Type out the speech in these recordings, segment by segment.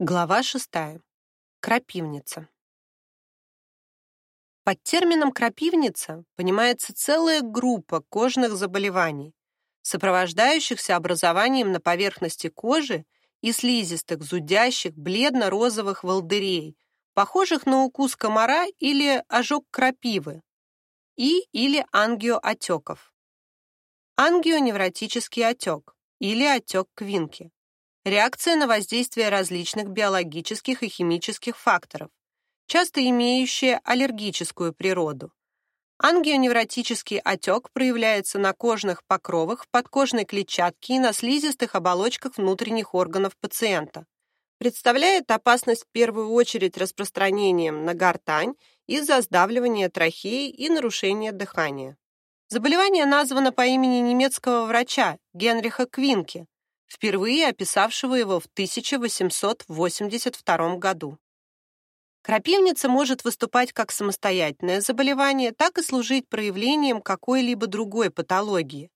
Глава 6. Крапивница. Под термином крапивница понимается целая группа кожных заболеваний, сопровождающихся образованием на поверхности кожи и слизистых, зудящих, бледно-розовых волдырей, похожих на укус комара или ожог крапивы, и или ангиоотеков. Ангионевротический отек или отек квинки Реакция на воздействие различных биологических и химических факторов, часто имеющие аллергическую природу. Ангионевротический отек проявляется на кожных покровах, подкожной клетчатке и на слизистых оболочках внутренних органов пациента. Представляет опасность в первую очередь распространением на гортань из-за сдавливания трахеи и нарушения дыхания. Заболевание названо по имени немецкого врача Генриха Квинке, впервые описавшего его в 1882 году. Крапивница может выступать как самостоятельное заболевание, так и служить проявлением какой-либо другой патологии.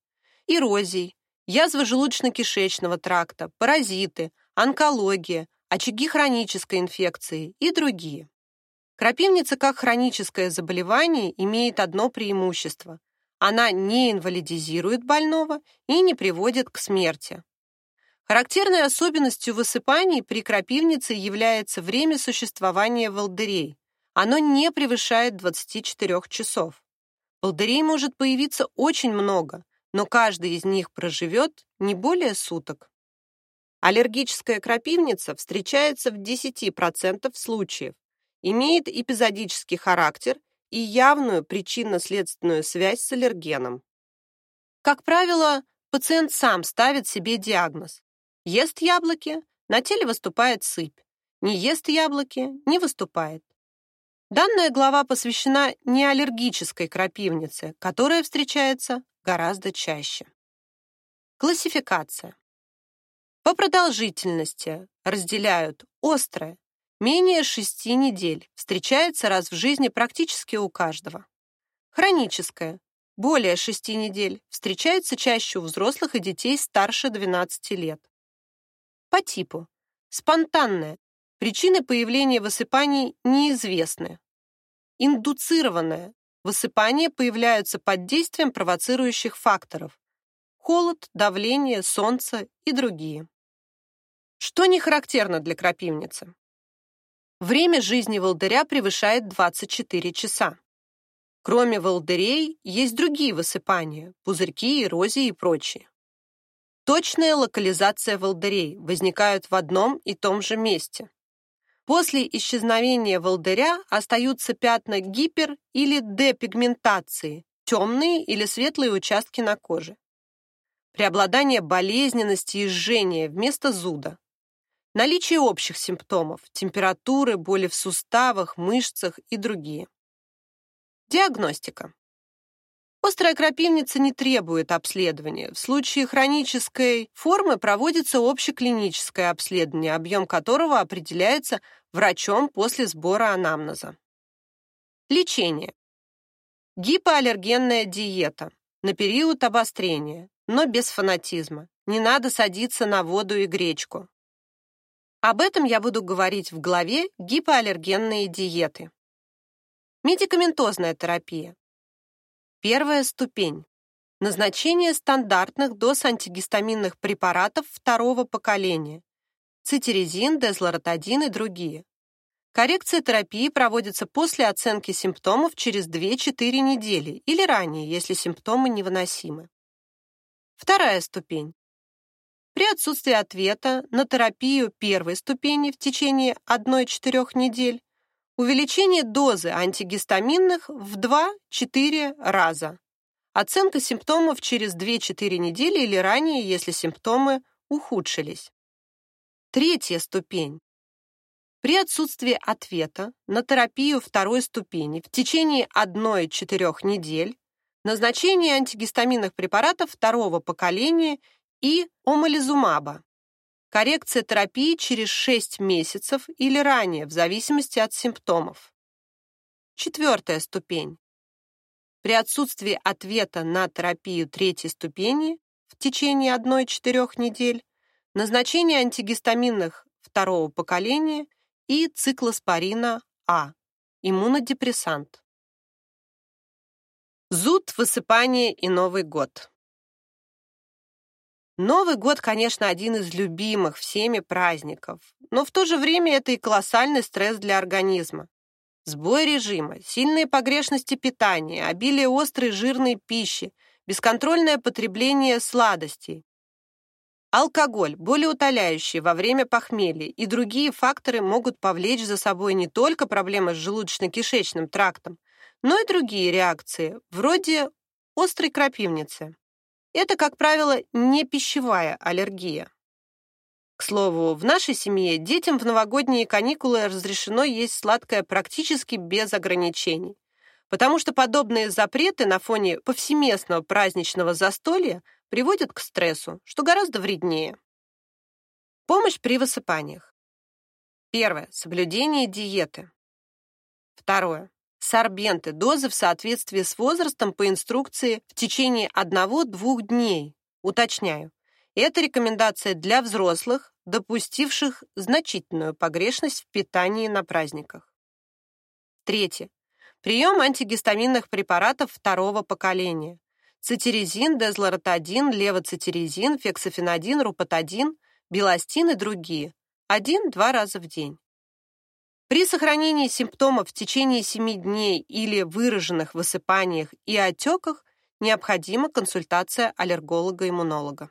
Эрозий, язва желудочно-кишечного тракта, паразиты, онкология, очаги хронической инфекции и другие. Крапивница как хроническое заболевание имеет одно преимущество. Она не инвалидизирует больного и не приводит к смерти. Характерной особенностью высыпаний при крапивнице является время существования волдырей. Оно не превышает 24 часов. Волдырей может появиться очень много, но каждый из них проживет не более суток. Аллергическая крапивница встречается в 10% случаев, имеет эпизодический характер и явную причинно-следственную связь с аллергеном. Как правило, пациент сам ставит себе диагноз. Ест яблоки, на теле выступает сыпь. Не ест яблоки, не выступает. Данная глава посвящена неаллергической крапивнице, которая встречается гораздо чаще. Классификация. По продолжительности разделяют острое, менее 6 недель, встречается раз в жизни практически у каждого. Хроническое, более 6 недель, встречается чаще у взрослых и детей старше 12 лет. По типу. Спонтанное. Причины появления высыпаний неизвестны. Индуцированное. Высыпания появляются под действием провоцирующих факторов. Холод, давление, солнце и другие. Что не характерно для крапивницы? Время жизни волдыря превышает 24 часа. Кроме волдырей, есть другие высыпания, пузырьки, эрозии и прочие. Точная локализация волдырей возникают в одном и том же месте. После исчезновения волдыря остаются пятна гипер- или депигментации, темные или светлые участки на коже. Преобладание болезненности и жжения вместо зуда. Наличие общих симптомов – температуры, боли в суставах, мышцах и другие. Диагностика. Острая крапивница не требует обследования. В случае хронической формы проводится общеклиническое обследование, объем которого определяется врачом после сбора анамнеза. Лечение. Гипоаллергенная диета на период обострения, но без фанатизма. Не надо садиться на воду и гречку. Об этом я буду говорить в главе «Гипоаллергенные диеты». Медикаментозная терапия. Первая ступень. Назначение стандартных доз антигистаминных препаратов второго поколения. Цитирезин, дезлоротадин и другие. Коррекция терапии проводится после оценки симптомов через 2-4 недели или ранее, если симптомы невыносимы. Вторая ступень. При отсутствии ответа на терапию первой ступени в течение 1-4 недель Увеличение дозы антигистаминных в 2-4 раза. Оценка симптомов через 2-4 недели или ранее, если симптомы ухудшились. Третья ступень. При отсутствии ответа на терапию второй ступени в течение 1-4 недель назначение антигистаминных препаратов второго поколения и омализумаба Коррекция терапии через 6 месяцев или ранее, в зависимости от симптомов. Четвертая ступень. При отсутствии ответа на терапию третьей ступени в течение 1-4 недель назначение антигистаминных второго поколения и циклоспорина А, иммунодепрессант. Зуд, высыпание и Новый год. Новый год, конечно, один из любимых всеми праздников, но в то же время это и колоссальный стресс для организма. Сбой режима, сильные погрешности питания, обилие острой жирной пищи, бесконтрольное потребление сладостей. Алкоголь, более утоляющий во время похмелья и другие факторы могут повлечь за собой не только проблемы с желудочно-кишечным трактом, но и другие реакции, вроде острой крапивницы. Это, как правило, не пищевая аллергия. К слову, в нашей семье детям в новогодние каникулы разрешено есть сладкое практически без ограничений, потому что подобные запреты на фоне повсеместного праздничного застолья приводят к стрессу, что гораздо вреднее. Помощь при высыпаниях. Первое. Соблюдение диеты. Второе. Сорбенты, дозы в соответствии с возрастом по инструкции в течение 1-2 дней. Уточняю, это рекомендация для взрослых, допустивших значительную погрешность в питании на праздниках. Третье. Прием антигистаминных препаратов второго поколения. Цитиризин, дезлоротадин, левоцитиризин, фексофенадин, рупатадин, беластин и другие. Один-два раза в день. При сохранении симптомов в течение 7 дней или выраженных высыпаниях и отеках необходима консультация аллерголога-иммунолога.